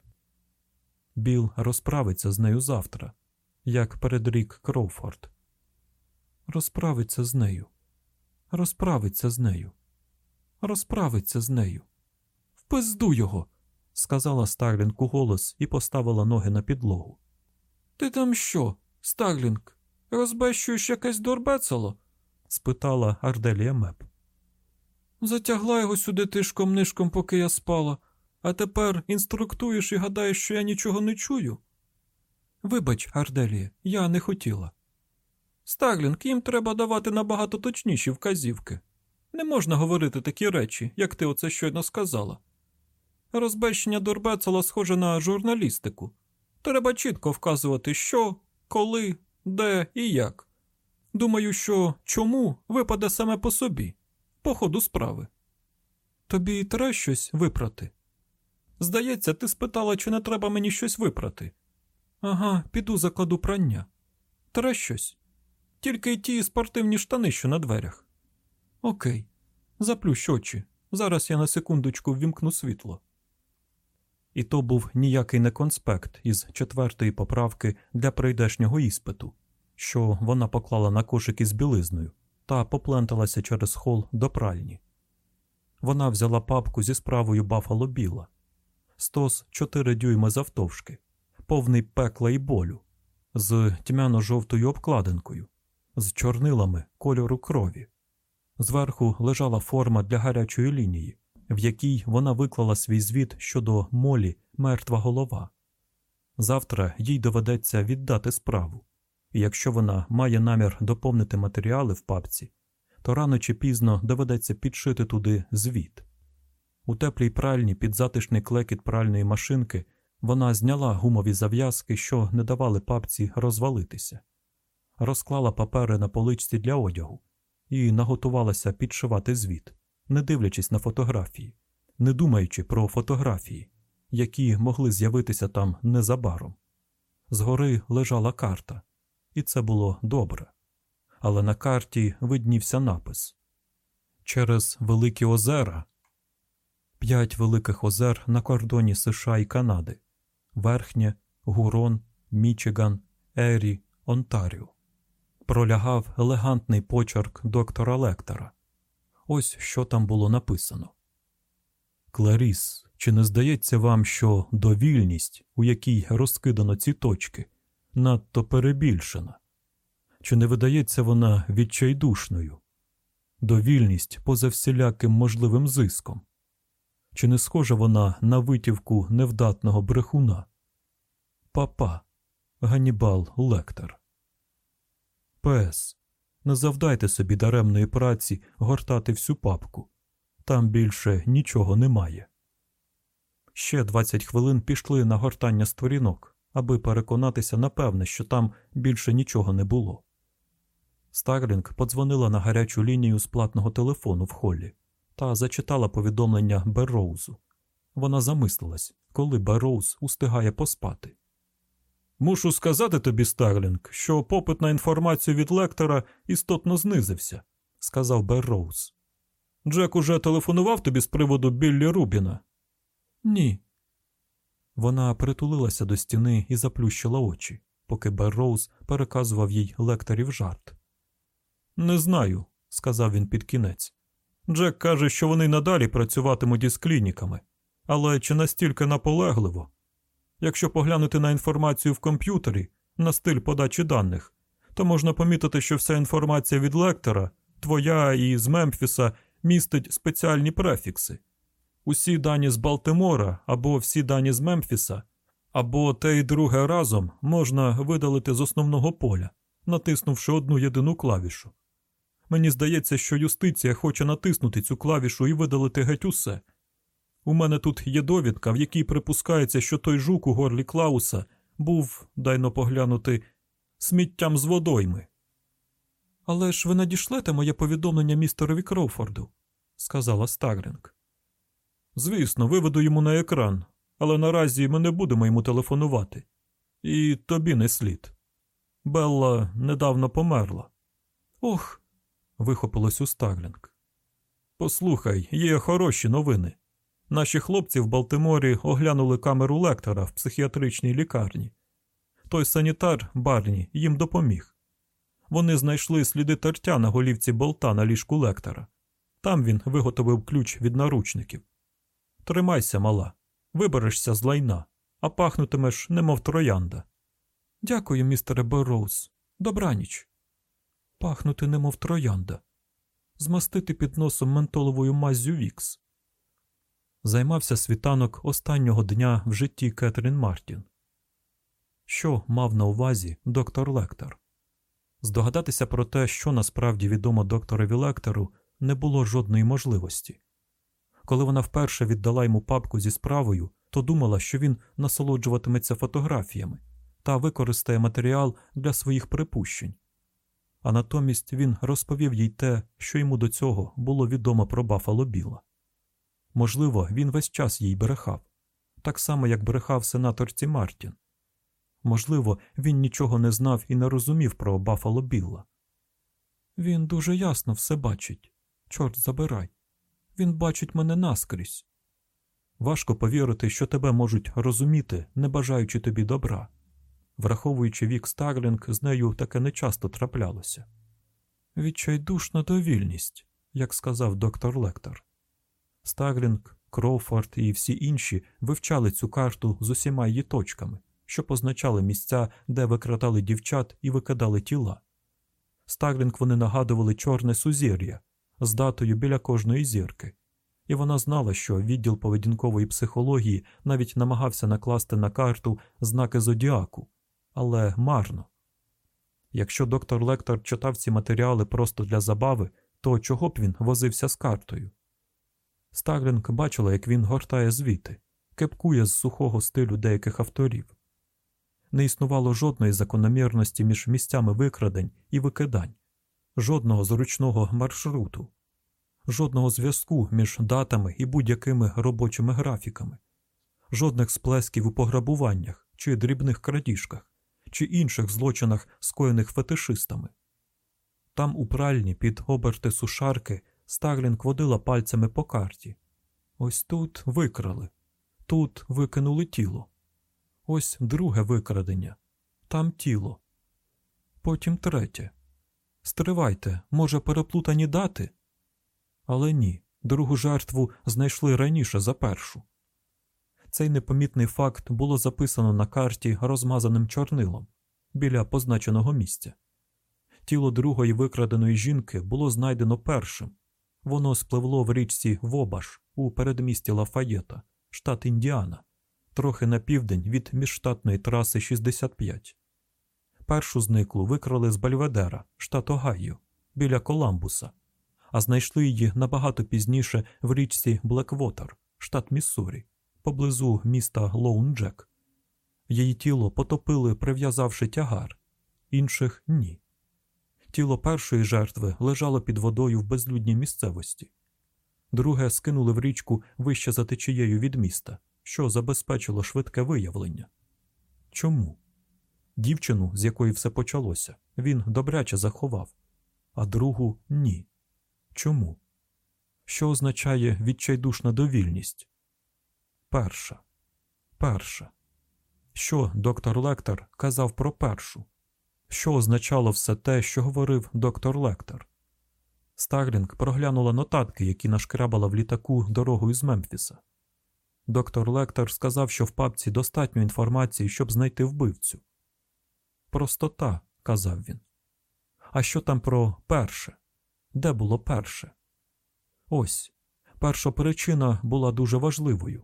Speaker 1: Біл розправиться з нею завтра, як передрік Кроуфорд. Розправиться з нею. Розправиться з нею. Розправиться з нею. В пизду його, сказала Старлінг уголос і поставила ноги на підлогу. Ти там що, Старлінг, розбещуєш якесь дурбецело? спитала Арделія Мепп. Затягла його сюди тишком-нишком, поки я спала, а тепер інструктуєш і гадаєш, що я нічого не чую. Вибач, Арделія, я не хотіла. Старлінг, їм треба давати набагато точніші вказівки. Не можна говорити такі речі, як ти оце щойно сказала. Розбещення Дорбецела схоже на журналістику. Треба чітко вказувати, що, коли, де і як. Думаю, що чому випаде саме по собі, по ходу справи. Тобі треба щось випрати. Здається, ти спитала, чи не треба мені щось випрати. Ага, піду закладу прання. Треба щось. Тільки й ті спортивні штани, що на дверях. Окей, заплющ очі. Зараз я на секундочку ввімкну світло. І то був ніякий не конспект із четвертої поправки для прийдешнього іспиту, що вона поклала на кошик із білизною та попленталася через хол до пральні. Вона взяла папку зі справою Бафало Біла, стос чотири дюйма завтовшки, повний пекла і болю, з тьмяно-жовтою обкладинкою, з чорнилами кольору крові. Зверху лежала форма для гарячої лінії, в якій вона виклала свій звіт щодо молі мертва голова. Завтра їй доведеться віддати справу, і якщо вона має намір доповнити матеріали в папці, то рано чи пізно доведеться підшити туди звіт. У теплій пральні під затишний клекіт пральної машинки вона зняла гумові зав'язки, що не давали папці розвалитися, розклала папери на поличці для одягу і наготувалася підшивати звіт, не дивлячись на фотографії, не думаючи про фотографії, які могли з'явитися там незабаром. Згори лежала карта, і це було добре. Але на карті виднівся напис Через Великі озера. П'ять великих озер на кордоні США і Канади Верхнє, Гурон, Мічиган, Ері, Онтаріо. Пролягав елегантний почерк доктора Лектора. Ось що там було написано. Кларіс, чи не здається вам, що довільність, у якій розкидано ці точки, надто перебільшена? Чи не видається вона відчайдушною? Довільність поза всіляким можливим зиском? Чи не схожа вона на витівку невдатного брехуна? Папа, Ганібал Лектор. P. S. Не завдайте собі даремної праці гортати всю папку. Там більше нічого немає. Ще 20 хвилин пішли на гортання сторінок, аби переконатися напевне, що там більше нічого не було. Старлінг подзвонила на гарячу лінію з платного телефону в холлі та зачитала повідомлення Берроузу. Вона замислилась, коли Берроуз устигає поспати. Мушу сказати тобі, Старлінг, що попит на інформацію від Лектера істотно знизився, сказав Берроуз. Джек уже телефонував тобі з приводу Біллі Рубіна? Ні. Вона притулилася до стіни і заплющила очі, поки Берроуз переказував їй Лектерів жарт. Не знаю, сказав він під кінець. Джек каже, що вони надалі працюватимуть із клініками, але чи настільки наполегливо? Якщо поглянути на інформацію в комп'ютері, на стиль подачі даних, то можна помітити, що вся інформація від лектора, твоя і з Мемфіса, містить спеціальні префікси. Усі дані з Балтимора або всі дані з Мемфіса, або те і друге разом можна видалити з основного поля, натиснувши одну єдину клавішу. Мені здається, що юстиція хоче натиснути цю клавішу і видалити геть усе. У мене тут є довідка, в якій припускається, що той жук у горлі Клауса був, дайно поглянути, сміттям з водойми. Але ж ви надішлете моє повідомлення містерові Кроуфорду, сказала Старлінг. Звісно, виведу йому на екран, але наразі ми не будемо йому телефонувати. І тобі не слід. Белла недавно померла. Ох. вихопилось у Старлінг. Послухай, є хороші новини. Наші хлопці в Балтиморі оглянули камеру лектора в психіатричній лікарні. Той санітар Барні їм допоміг. Вони знайшли сліди тертя на голівці болта на ліжку лектора. Там він виготовив ключ від наручників. Тримайся, мала, виберешся з лайна, а пахнутимеш, немов троянда. Дякую, містере Берроуз. Добраніч. Пахнути, немов троянда. Змастити під носом ментоловою маззю Вікс. Займався світанок останнього дня в житті Кетрін Мартін. Що мав на увазі доктор Лектер? Здогадатися про те, що насправді відомо докторові Лектеру, не було жодної можливості. Коли вона вперше віддала йому папку зі справою, то думала, що він насолоджуватиметься фотографіями та використає матеріал для своїх припущень. А натомість він розповів їй те, що йому до цього було відомо про Бафало Біла. Можливо, він весь час їй брехав, так само, як брехав сенаторці Мартін. Можливо, він нічого не знав і не розумів про Бафало Білла. Він дуже ясно все бачить. Чорт забирай. Він бачить мене наскрізь. Важко повірити, що тебе можуть розуміти, не бажаючи тобі добра. Враховуючи вік Старлінг, з нею таке нечасто траплялося. Відчайдушна довільність, як сказав доктор Лектор. Старлінг, Кроуфорд і всі інші вивчали цю карту з усіма її точками, що позначали місця, де викрадали дівчат і викидали тіла. Старлінг вони нагадували чорне сузір'я з датою біля кожної зірки, і вона знала, що відділ поведінкової психології навіть намагався накласти на карту знаки зодіаку, але марно. Якщо доктор Лектор читав ці матеріали просто для забави, то чого б він возився з картою? Старлінг бачила, як він гортає звіти, кепкує з сухого стилю деяких авторів. Не існувало жодної закономірності між місцями викрадень і викидань, жодного зручного маршруту, жодного зв'язку між датами і будь-якими робочими графіками, жодних сплесків у пограбуваннях чи дрібних крадіжках, чи інших злочинах, скоєних фетишистами. Там у пральні під оберти сушарки Старлінг водила пальцями по карті. Ось тут викрали, тут викинули тіло. Ось друге викрадення, там тіло. Потім третє. Стривайте, може, переплутані дати? Але ні, другу жертву знайшли раніше за першу. Цей непомітний факт було записано на карті розмазаним чорнилом біля позначеного місця. Тіло другої викраденої жінки було знайдено першим. Воно спливло в річці Вобаш у передмісті Лафаєта, штат Індіана, трохи на південь від міжштатної траси 65. Першу зниклу викрали з Бальведера, штат Огайо, біля Коламбуса, а знайшли її набагато пізніше в річці Блеквотер, штат Міссурі, поблизу міста Лоун-Джек. Її тіло потопили, прив'язавши тягар, інших ні. Тіло першої жертви лежало під водою в безлюдній місцевості, друге скинули в річку вище за течією від міста, що забезпечило швидке виявлення. Чому? Дівчину, з якої все почалося, він добряче заховав, а другу ні. Чому? Що означає відчайдушна довільність? Перша. Перша. Що доктор Лектор казав про першу? Що означало все те, що говорив доктор Лектор? Старлінг проглянула нотатки, які нашкрабала в літаку дорогою з Мемфіса. Доктор Лектор сказав, що в папці достатньо інформації, щоб знайти вбивцю. Простота, казав він. А що там про перше? Де було перше? Ось першопричина була дуже важливою.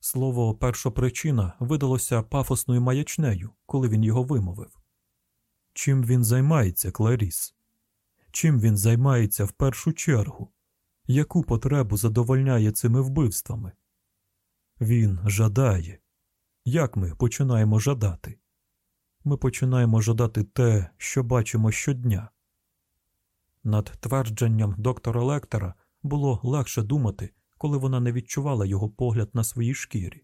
Speaker 1: Слово першопричина видалося пафосною маячнею, коли він його вимовив. Чим він займається, Кларіс? Чим він займається в першу чергу? Яку потребу задовольняє цими вбивствами? Він жадає. Як ми починаємо жадати? Ми починаємо жадати те, що бачимо щодня. Над твердженням доктора Лектора було легше думати, коли вона не відчувала його погляд на своїй шкірі.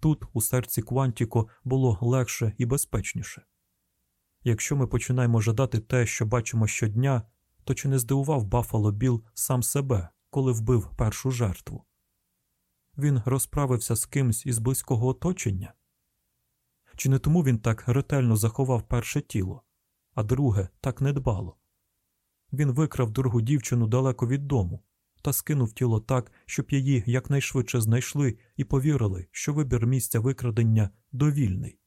Speaker 1: Тут, у серці Квантіко, було легше і безпечніше. Якщо ми починаємо жадати те, що бачимо щодня, то чи не здивував Баффало Біл сам себе, коли вбив першу жертву? Він розправився з кимсь із близького оточення? Чи не тому він так ретельно заховав перше тіло, а друге так недбало? Він викрав другу дівчину далеко від дому та скинув тіло так, щоб її якнайшвидше знайшли і повірили, що вибір місця викрадення довільний.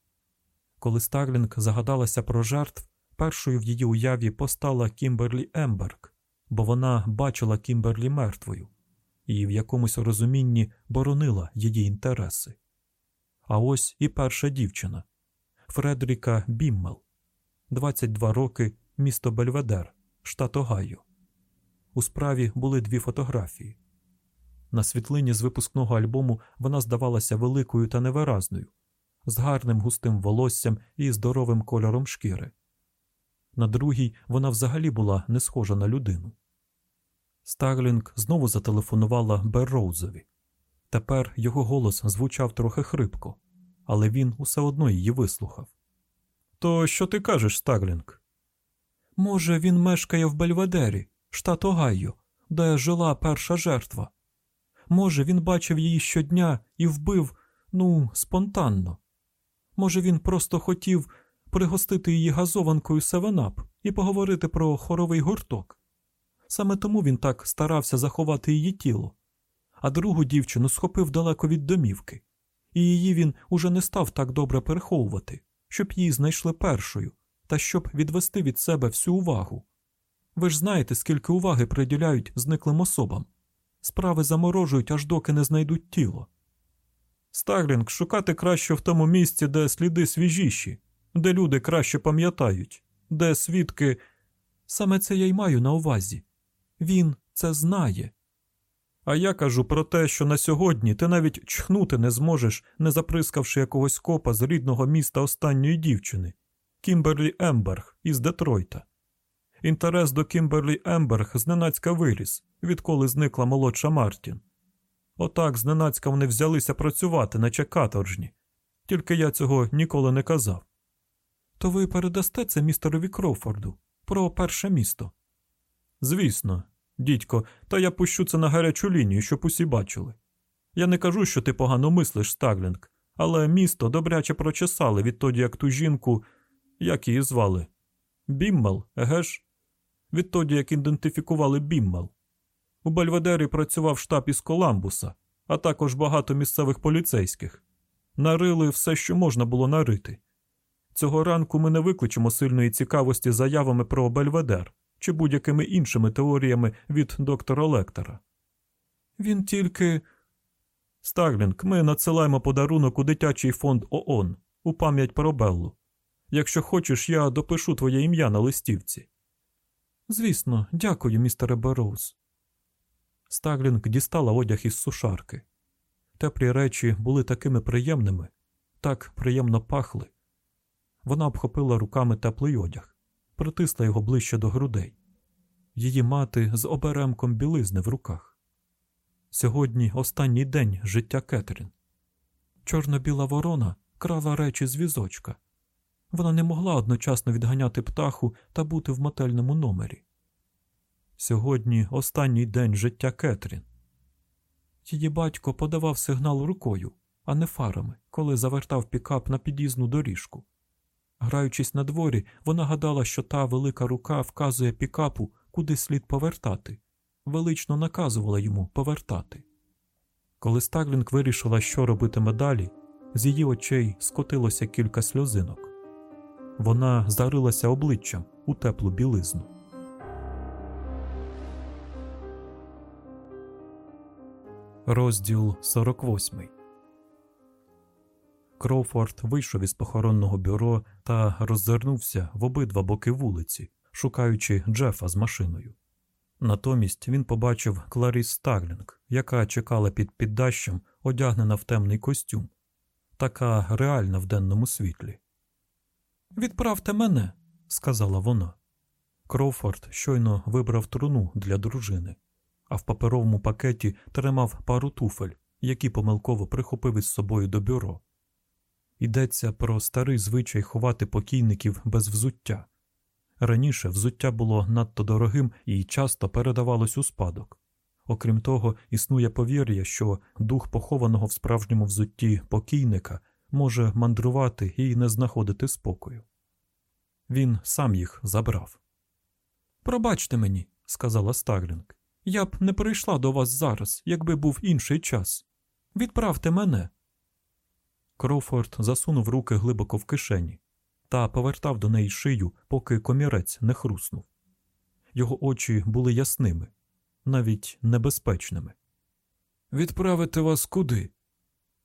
Speaker 1: Коли Старлінг загадалася про жертв, першою в її уяві постала Кімберлі Емберг, бо вона бачила Кімберлі мертвою і в якомусь розумінні боронила її інтереси. А ось і перша дівчина Фредріка Біммел, 22 роки, місто Бельведер, штат Огайо. У справі були дві фотографії. На світлині з випускного альбому вона здавалася великою та невиразною, з гарним густим волоссям і здоровим кольором шкіри. На другій вона взагалі була не схожа на людину. Старлінг знову зателефонувала Берроузові. Тепер його голос звучав трохи хрипко, але він усе одно її вислухав. То що ти кажеш, Старлінг? Може, він мешкає в Бельведері, штат Огайо, де жила перша жертва. Може, він бачив її щодня і вбив, ну, спонтанно. Може, він просто хотів пригостити її газованкою Севенап і поговорити про хоровий гурток. Саме тому він так старався заховати її тіло, а другу дівчину схопив далеко від домівки, і її він уже не став так добре переховувати, щоб її знайшли першою та щоб відвести від себе всю увагу. Ви ж знаєте, скільки уваги приділяють зниклим особам. Справи заморожують, аж доки не знайдуть тіло. Старлінг шукати краще в тому місці, де сліди свіжіші, де люди краще пам'ятають, де свідки. Саме це я й маю на увазі. Він це знає. А я кажу про те, що на сьогодні ти навіть чхнути не зможеш, не забризкавши якогось копа з рідного міста останньої дівчини Кімберлі Емберг із Детройта. Інтерес до Кімберлі Емберг зненацька виріс, відколи зникла молодша Мартін. Отак зненацька вони взялися працювати, наче каторжні. Тільки я цього ніколи не казав. То ви передасте це містерові Кроуфорду про перше місто? Звісно, дідько, та я пущу це на гарячу лінію, щоб усі бачили. Я не кажу, що ти погано мислиш, Старлінг, але місто добряче прочесали відтоді, як ту жінку, як її звали? Біммел, еге ж? Відтоді, як ідентифікували Біммел. У Бельведері працював штаб із Коламбуса, а також багато місцевих поліцейських. Нарили все, що можна було нарити. Цього ранку ми не викличемо сильної цікавості заявами про Бельведер чи будь-якими іншими теоріями від доктора Лектора. Він тільки. Старлінг, ми надсилаємо подарунок у дитячий фонд ООН у пам'ять про Беллу. Якщо хочеш, я допишу твоє ім'я на листівці. Звісно, дякую, містере Бероуз. Старлінг дістала одяг із сушарки. Теплі речі були такими приємними, так приємно пахли. Вона обхопила руками теплий одяг, притисла його ближче до грудей. Її мати з оберемком білизни в руках. Сьогодні останній день життя Кетрін. Чорно-біла ворона крала речі з візочка. Вона не могла одночасно відганяти птаху та бути в мотельному номері. Сьогодні останній день життя Кетрін. Її батько подавав сигнал рукою, а не фарами, коли завертав пікап на під'їзну доріжку. Граючись на дворі, вона гадала, що та велика рука вказує пікапу, куди слід повертати, велично наказувала йому повертати. Коли Стаглінг вирішила, що робитиме далі, з її очей скотилося кілька сльозинок. Вона зарилася обличчям у теплу білизну. Розділ 48 Кроуфорд вийшов із похоронного бюро та роззирнувся в обидва боки вулиці, шукаючи Джефа з машиною. Натомість він побачив Кларіс Стаглінг, яка чекала під піддащем, одягнена в темний костюм, така реальна в денному світлі. Відправте мене, сказала вона. Кроуфорд щойно вибрав труну для дружини, а в паперовому пакеті тримав пару туфель, які помилково прихопив із собою до бюро. Йдеться про старий звичай ховати покійників без взуття. Раніше взуття було надто дорогим і часто передавалось у спадок. Окрім того, існує повір'я, що дух похованого в справжньому взутті покійника може мандрувати і не знаходити спокою. Він сам їх забрав. Пробачте мені, сказала Стаглінг. Я б не прийшла до вас зараз, якби був інший час. Відправте мене. Кроуфорд засунув руки глибоко в кишені та повертав до неї шию, поки комірець не хруснув. Його очі були ясними, навіть небезпечними. Відправити вас куди?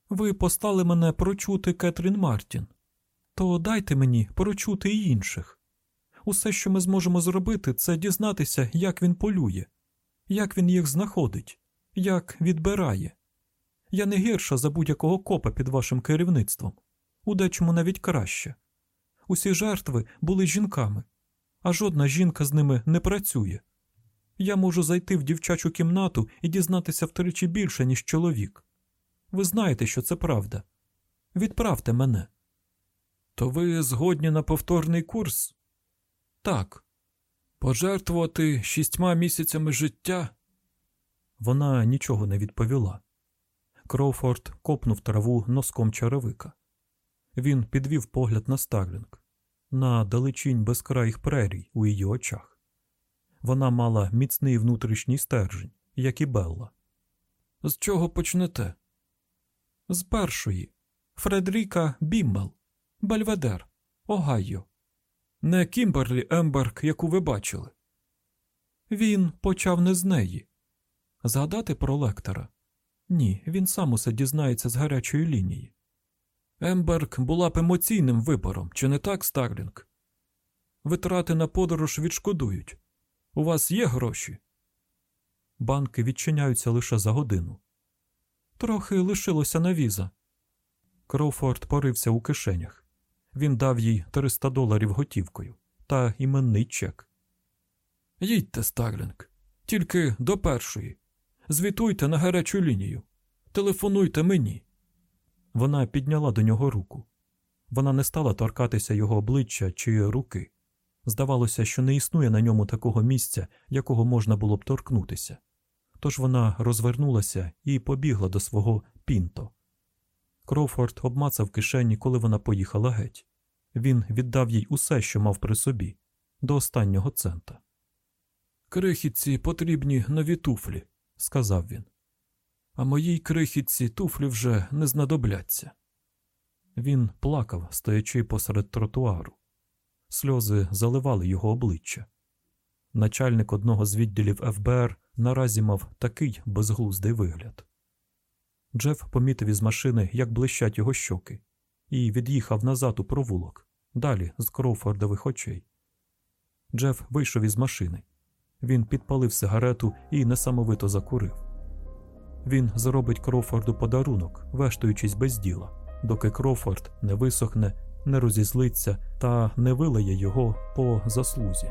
Speaker 1: Ви послали мене прочути Кетрін Мартін. То дайте мені прочути й інших. Усе, що ми зможемо зробити, це дізнатися, як він полює, як він їх знаходить, як відбирає. Я не гірша за будь-якого копа під вашим керівництвом, у дечому навіть краще. Усі жертви були жінками, а жодна жінка з ними не працює. Я можу зайти в дівчачу кімнату і дізнатися втричі більше, ніж чоловік. Ви знаєте, що це правда. Відправте мене. То ви згодні на повторний курс? Так. Пожертвувати шістьма місяцями життя? Вона нічого не відповіла. Кроуфорд копнув траву носком черевика. Він підвів погляд на Старлінг, на далечінь безкраїх прерій у її очах. Вона мала міцний внутрішній стержень, як і Белла. З чого почнете? З першої. Фредріка Біммел, Бельведер, Огайо. Не Кімберлі Емберг, яку ви бачили. Він почав не з неї. Згадати про лектора? Ні, він сам усе дізнається з гарячої лінії. Емберг була б емоційним вибором, чи не так, Старлінг? Витрати на подорож відшкодують. У вас є гроші? Банки відчиняються лише за годину. Трохи лишилося на віза. Кроуфорд порився у кишенях. Він дав їй 300 доларів готівкою та іменний чек. Їдьте, Старлінг, тільки до першої. Звітуйте на гарячу лінію. Телефонуйте мені. Вона підняла до нього руку. Вона не стала торкатися його обличчя чи руки. Здавалося, що не існує на ньому такого місця, якого можна було б торкнутися. Тож вона розвернулася і побігла до свого пінто. Кроуфорд обмацав кишені, коли вона поїхала геть. Він віддав їй усе, що мав при собі, до останнього цента. Крихітці потрібні нові туфлі, сказав він. А моїй крихітці туфлі вже не знадобляться. Він плакав, стоячи посеред тротуару. Сльози заливали його обличчя. Начальник одного з відділів ФБР наразі мав такий безглуздий вигляд. Джеф помітив із машини, як блищать його щоки, і від'їхав назад у провулок, далі з Кроуфордових очей. Джеф вийшов із машини. Він підпалив сигарету і несамовито закурив. Він зробить Кроуфорду подарунок, вештуючись без діла, доки Крофорд не висохне, не розізлиться та не вилає його по заслузі.